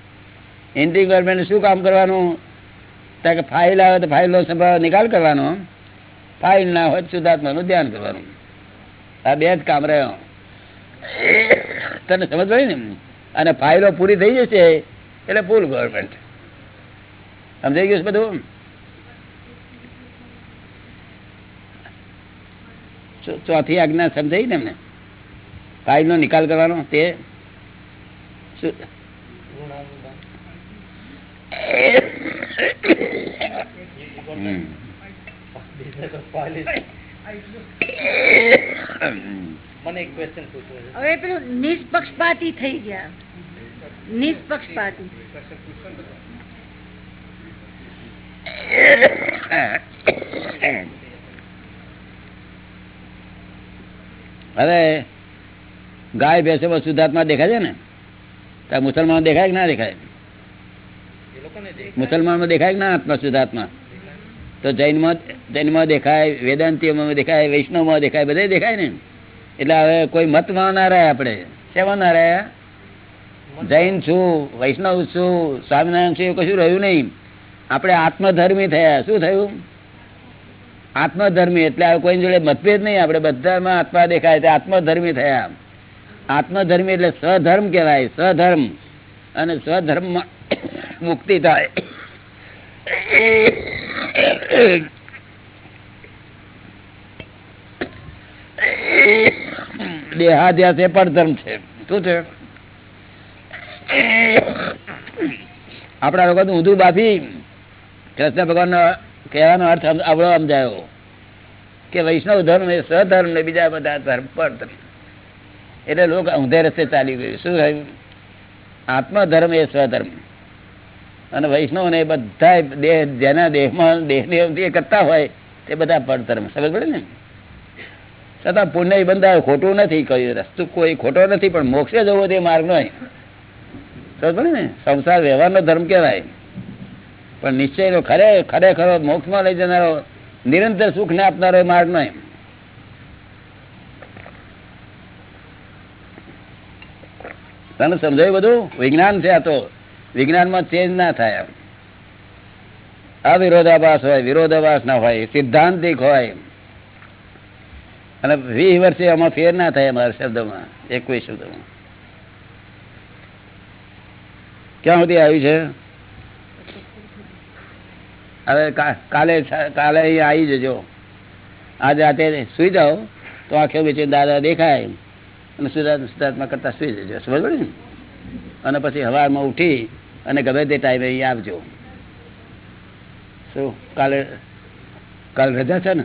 ઇન્ટ્રીમ ગવર્મેન્ટ શું કામ કરવાનું? તો કે ફાઇલ આવે તો ફાઇલનો સંભાવ નિકાલ કરવાનો. ફાઇલ ના હોય શુદ્ધાત્માનું ધ્યાન કરવાનું. આ બે જ કામ રહ્યો. તને સમજ પડી ને? અને ફાઇલો પૂરી થઈ જશે એટલે ફૂલ ગવર્મેન્ટ સમજાઈ ગયું બધું? ચોથી આજ્ઞા સમજાઈ ને એમને? ફાઇલનો નિકાલ કરવાનો તે? હમ. મને એક ક્વેશ્ચન પૂછવું છે. હવે પેલું નિષ્પક્ષપાતી થઈ ગયા. નિષ્પક્ષપાતી. હવે ગાય ભેંસો શુદ્ધાત્મા દેખાય છે ને? મુસલમાનો દેખાય કે ના દેખાય? મુસલમાનો દેખાય. મુસલમાનમાં દેખાય કે ના આત્મા શુદ્ધાત્મા? તો જૈનમાં જૈનમાં દેખાય, વેદાંતિઓમાં દેખાય, વૈષ્ણવમાં દેખાય બધે દેખાય ને એટલે હવે કોઈ મતમાં ના રહે આપણે. શેમાં ના રહ્યા જૈન છું, વૈષ્ણવ છું, સ્વામિનારાયણ છું કશું રહ્યું નહીં. આપણે આત્મધર્મી થયા. શું થયું? આત્મધર્મી, એટલે કોઈ જોડે મતભેદ નહીં. આપણે બધામાં આત્મા દેખાય તે આત્મધર્મી થયા. આત્મધર્મી એટલે સ્વધર્મ કહેવાય. સ્વધર્મ. અને સ્વધર્મમાં મુક્તિ થાય. દેહાધ્યાસ એ પણ ધર્મ છે. શું છે? આપણા લોકો ઊંધું બાફી કૃષ્ણ ભગવાન કહેવાનો અર્થ આવડો સમજાયો કે વૈષ્ણવ ધર્મ એ સધર્મ ને બીજા બધા ધર્મ પર ધર્મ એટલે લોકો ઊંધે રસ્તે ચાલી ગયું. શું થયું? આત્મધર્મ એ સ્વધર્મ. અને વૈષ્ણવ ને બધા દેહ, જેના દેહમાં દેહને કરતા હોય, તે બધા પરધર્મ સમજ પડે ને? છતાં પુણ્ય બંધાય, ખોટું નથી કહ્યું રસ્તો, કોઈ ખોટો નથી, પણ મોક્ષે જવો તે માર્ગ નો સમજ પડે ને? સંસાર વ્યવહારનો ધર્મ કહેવાય. પણ નિશ્ચય ખરે, ખરેખરો મોક્ષમાં લઈ જનારો નિરંતર સુખ ને આપનારો માર્ગ નો તને સમજાયું બધું? વિજ્ઞાન છે આ તો. વિજ્ઞાનમાં ચેન્જ ના થાય અવિરોધાભાસ હોય, વિરોધાભાસ ના હોય, સિદ્ધાંતિક હોય. અને વીસ વર્ષે આમાં ફેર ના થાય અમારા શબ્દમાં, એકવીસ શબ્દમાં. ક્યાં સુધી આવ્યું છે? હવે કાલે કાલે અહીં આવી જજો. આજે રાતે સુઈ જાઓ, તો આંખો બેચે દાદા દેખાય અને સુધાર્થ સુધાર્થમાં કરતા સુઈ જજો. સમજ પડે ને? અને પછી હવારમાં ઉઠી અને ગમે તે ટાઈમે અહીં આવજો. શું? કાલે કાલે રજા છે ને?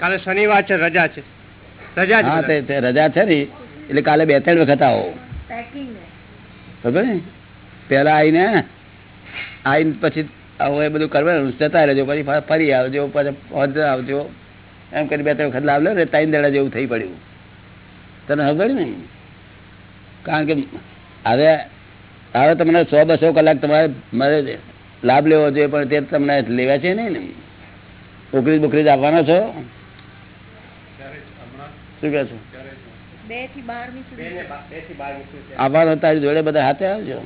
કાલે શનિવાર છે રજા છે. રજા હા છે તે તે રજા છે ને એટલે કાલે બે ત્રણ વખત આવો. ખબર ને? પેલા આવીને આવીને પછી આવું એ બધું કરવાનું. જતા રહેજો પછી ફરી આવજો પછી પહોંચ આવજો. એમ કરી બે ત્રણ વખત લાવ લે ને ત્રણ દડા જેવું થઈ પડ્યું. તને ખબર ને કારણ કે હવે હવે તમને સો બસો કલાક તમારે મારે લાભ લેવો જોઈએ પણ તે તમને લેવા છે નહીં ને? ઓકરીજ બોકરીજ આપવાનો છો? શું કહે છો? આવવાનો તારી જોડે બધા હાથે આવજો.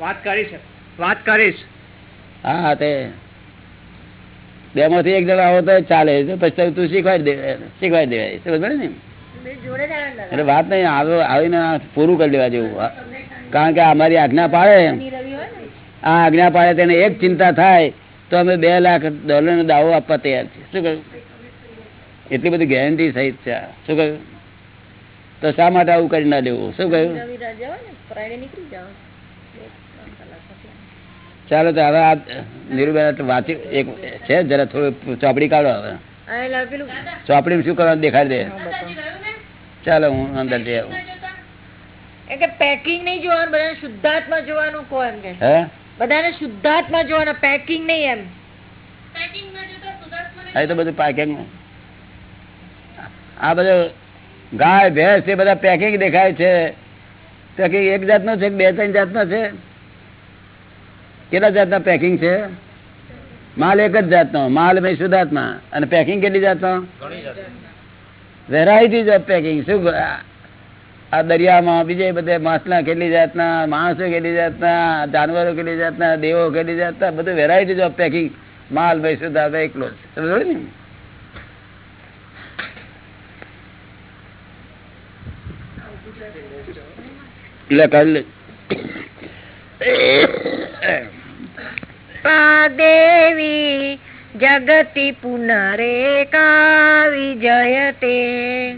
વાત કરીશ વાત કરીશ. હા હા તે. બે માંથી એક જણા આવો તો ચાલે પછી તું શીખવાડી દે શીખવાડી દેવાય સમજ પડે ને? એટલે વાત નહીં આવીને પૂરું કરી દેવા જેવું. કારણ કે અમારી આજ્ઞા પાડે શનિ રવિ હોય ને. આ આજ્ઞા પાડે તેને એક ચિંતા થાય તો અમે બે લાખ ડોલરનો દાવો આપવા તૈયાર છીએ. શું કહ્યું? એટલી બધી ગેરંટી સહિત છે શું કહ્યું? તો શા માટે આવું કરી ના દેવું? શું કહ્યું? ચાલો તો હવે આ નીરુબેન વાંચી એક છે જરા થોડું ચોપડી કાઢો હવે. ચોપડી શું કરવાનું દેખાડી દે. ચાલો હું અંદર જઈ આવું. એ પેકિંગ નહીં જોવાનું બધાને શુદ્ધાત્મા જોવાનું કહો એમ કે. હે? બધાને શુદ્ધાત્મા જોવાના પેકિંગ નહીં એમ. આ તો બધું પેકિંગ આ બધું ગાય ભેંસ એ બધા પેકિંગ દેખાય છે. પેકિંગ એક જાતનો છે બે ત્રણ જાતનો છે. કેટલા જાતના પેકિંગ છે? માલ એક જ જાતનો. માલ ભાઈ શુદ્ધાત્મા. અને પેકિંગ કેટલી જાતનો? ઘણી જાત વેરાયટી ઓફ પેકિંગ શું આ- દરિયામાં બીજે બધે માછલા કેટલી જાતના, માણસો કેટલી જાતના, જાનવરો કેટલી જાતના, દેવો કેટલી જાતના, બધું વેરાયટીઝ ઓફ પેકિંગ માલ ભાઈ એકલો જ. ને દેવી જગતિ પુનરેકા વિજયતે.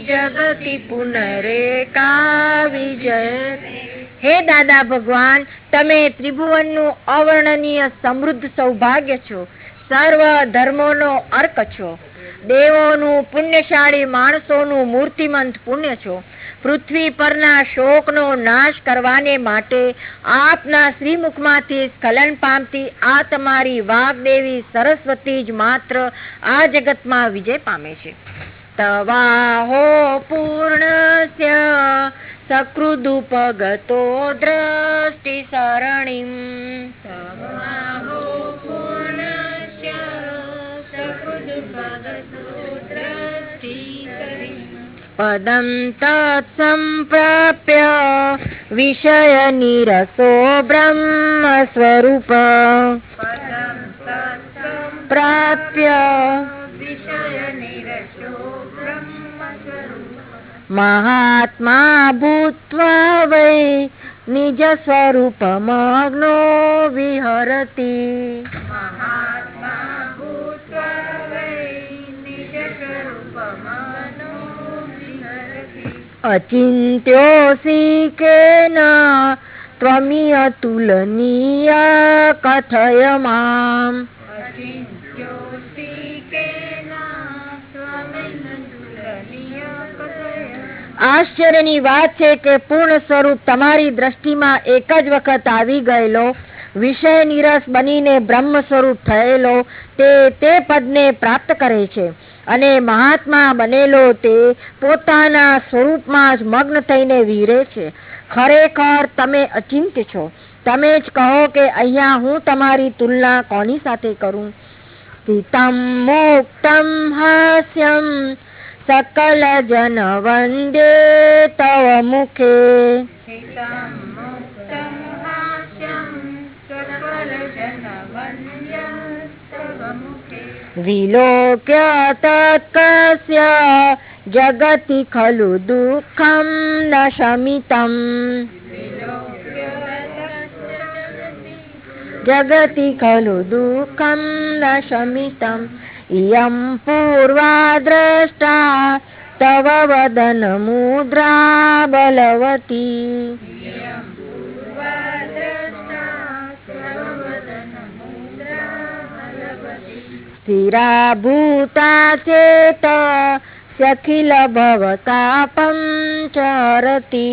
જગતિ પુનરેકા વિજયતે. હે દાદા ભગવાન, તમે ત્રિભુવનનું અવર્ણનીય સમૃદ્ધ સૌભાગ્ય છો. સર્વ ધર્મોનો અર્ક છો. દેવોનું પુણ્યશાળી માણસોનું મૂર્તિમંત પુણ્ય છો. પૃથ્વી પરના શોકનો નાશ કરવાને માટે આપના શ્રીમુખમાંથી સ્ખલન પામતી આ તમારી વાગદેવી સરસ્વતી જ માત્ર આ જગતમાં વિજય પામે છે. તવાહો પૂર્ણસ્ય સકૃદુપગતો દ્રષ્ટિ સરણીમ તવાહો સકૃદુપગતો पदं तत्सम्प्राप्य विषयनिरसो ब्रह्मस्वरूप। प्राप्य महात्मा भूत्वा वै निजस्वरूपमग्नो विहरति। अचिन्त्योऽसि केन त्वमियतुलनीया कथय माम् આશ્ચર્યની વાત છે કે પૂર્ણ સ્વરૂપ તમારી દ્રષ્ટિમાં એક જ વખત આવી ગયેલો વિષય નિરસ બનીને બ્રહ્મ સ્વરૂપ થયેલો તે તે પદને પ્રાપ્ત કરે છે. અને મહાત્મા બનેલો તે પોતાના સ્વરૂપમાં જ મગ્ન થઈને વીરે છે. ખરેખર તમે અચિંત્ય છો. તમે જ કહો કે અહીંયા હું તમારી તુલના કોની સાથે કરું? સ્થિતમ મુક્તમ હાસ્યમ સકલ જન વંદે તવ મુખે. विलोक्य तत्कस्य खलु दुःखं न शमितम्। जगति खलु दुःखं न शमितम्। इयं पूर्वा द्रष्टा तव वदनमुद्रा बलवती। स्थिरा भूता चेत सखिल भवतापं च हरति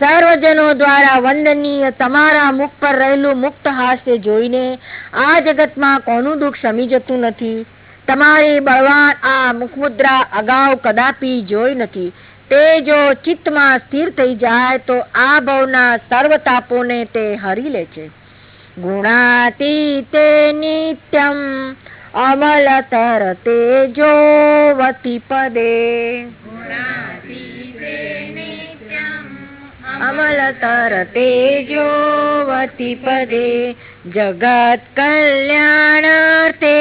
સર્વજનો દ્વારા વંદનીય તમારા મુખ પર રહેલું મુક્ત હાસ્ય જોઈને આ જગતમાં કોનું દુઃખ શમી જતું નથી તમારી બળવાન આ મુખમુદ્રા અગાઉ કદાપી જોઈ નથી તે જો ચિત્તમાં સ્થિર થઈ જાય તો આ ભવના સર્વ તાપોને તે હરી લે છે. ગુણાતીતે નિત્યમ અમલતર તેજો વતી પદે અમલતર તેજો વતી પદે જગત કલ્યાણાર્થે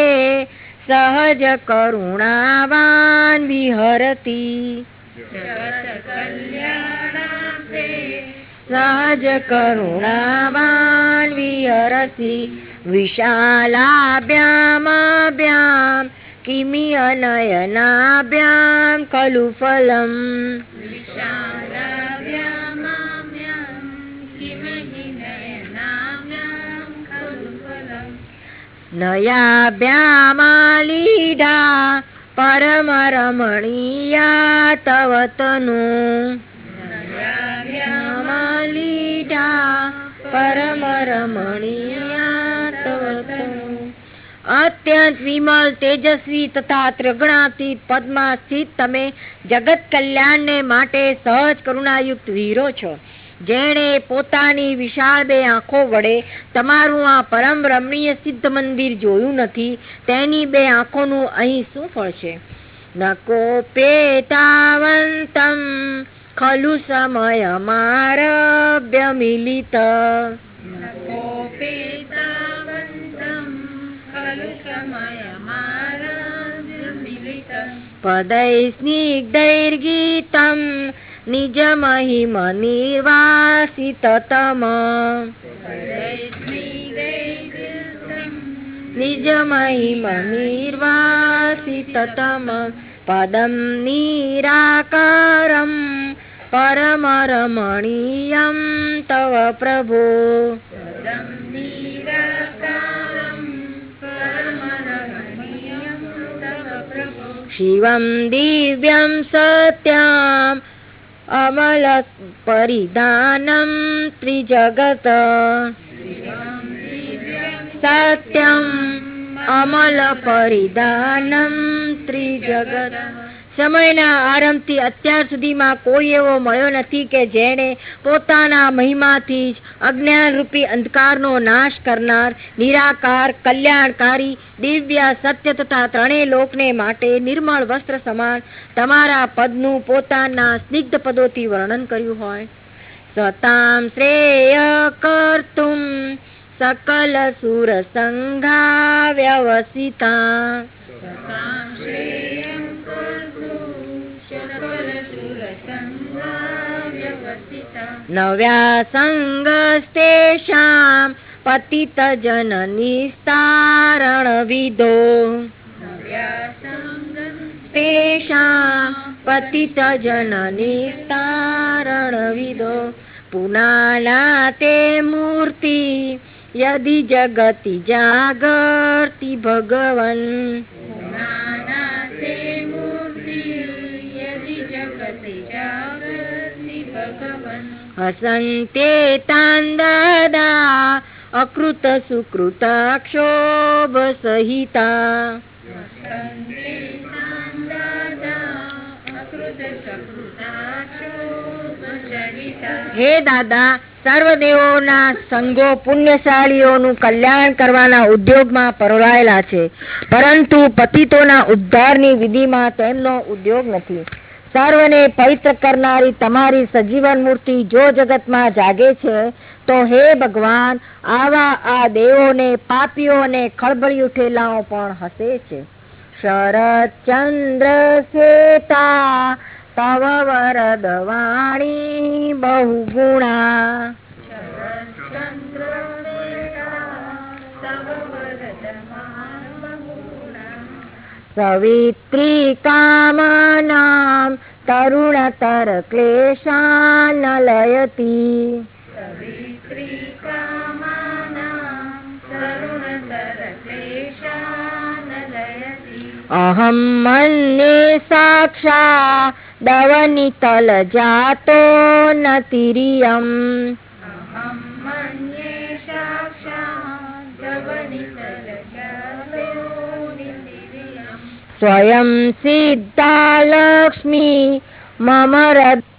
સહજ કરુણાવાન વિહરતી. સહજ કરુણાવાન વિહરસી વિશાલાભ્યામાભ્યામ કિમિ અનયનાભ્યામ ખલુ ફલમ નયાભ્યામાલીઢા પરમ રમણીયા તવ તનુ લીઢા પરમ રમણીયા તવ અત્યંત વિમલ તેજસ્વી તથા ત્રિગુણાતીત પદમાં સ્થિત તમે જગત કલ્યાણને માટે સહજ કરુણાયુક્ત વીરો છો. જેણે પોતાની વિશાળ બે આંખો વડે તમારું આ પરમ રમણીય સિદ્ધ મંદિર જોયું નથી તેની બે આંખોનું અહીં શું ફળ છે? નકો પેતાવંતમ ખલુ સમય મારભ્ય મિલિત. પદૈ સ્નિગ્ધૈર્ગીતમ निजमहिमनिवासितम निजमहिमनिर्वासिततम। पदं निराकारम् परमरमणीयं तव प्रभो। शिवं दिव्यं सत्याम् અમલ પરિધાનમ ત્રિજગત સત્યમ અમલ પરિધાનમ ત્રિજગત સમયના આરંભથી અત્યાર સુધીમાં કોઈ એવો મળ્યો નથી કે જેણે પોતાના મહિમાથી જ અજ્ઞાન રૂપી અંધકારનો નાશ કરનાર, નિરાકાર, કલ્યાણકારી, દિવ્ય સત્ય તથા ત્રણેય લોકને માટે નિર્મળ વસ્ત્ર સમાન તમારા પદનું પોતાના સ્નિગ્ધ પદોથી વર્ણન કર્યું હોય. સતામ શ્રેય કર્તુમ સકલ સુર સંઘા વ્યવસિતા. સંગસ્તેષામ પતિત જન નિસ્તારણ વિદો તેષામ પતિત જન નિસ્તારણ વિદો પુનાના તે મૂર્તિ તાન અકૃત સુકૃત ક્ષોભ સહિતા હે દાદા સર્વદેવોના સંઘો પુણ્યશાળીઓનું કલ્યાણ કરવાના ઉદ્યોગમાં પરોળાયેલા છે. પરંતુ પતિતોના ઉદ્ધારની વિધિમાં તેમનો ઉદ્યોગ નથી. સર્વને પવિત્ર કરનારી તમારી સજીવન મૂર્તિ જો જગતમાં જાગે છે, તો હે ભગવાન, આવા આ દેવોને પાપીઓ અને ખળબળી ઉઠેલાઓ પણ હસે છે. શરદ ચંદ્ર શ્વેતા તવ વરદ વાણી બહુ ગુણા. સવિત્રી કામનામ તરુણતર ક્લેશાનલયતી અહમ મન્યે સાક્ષા દવનિતલ જાતો નતિરિયમ સ્વયં સિદ્ધા લક્ષ્મી મમ હૃદય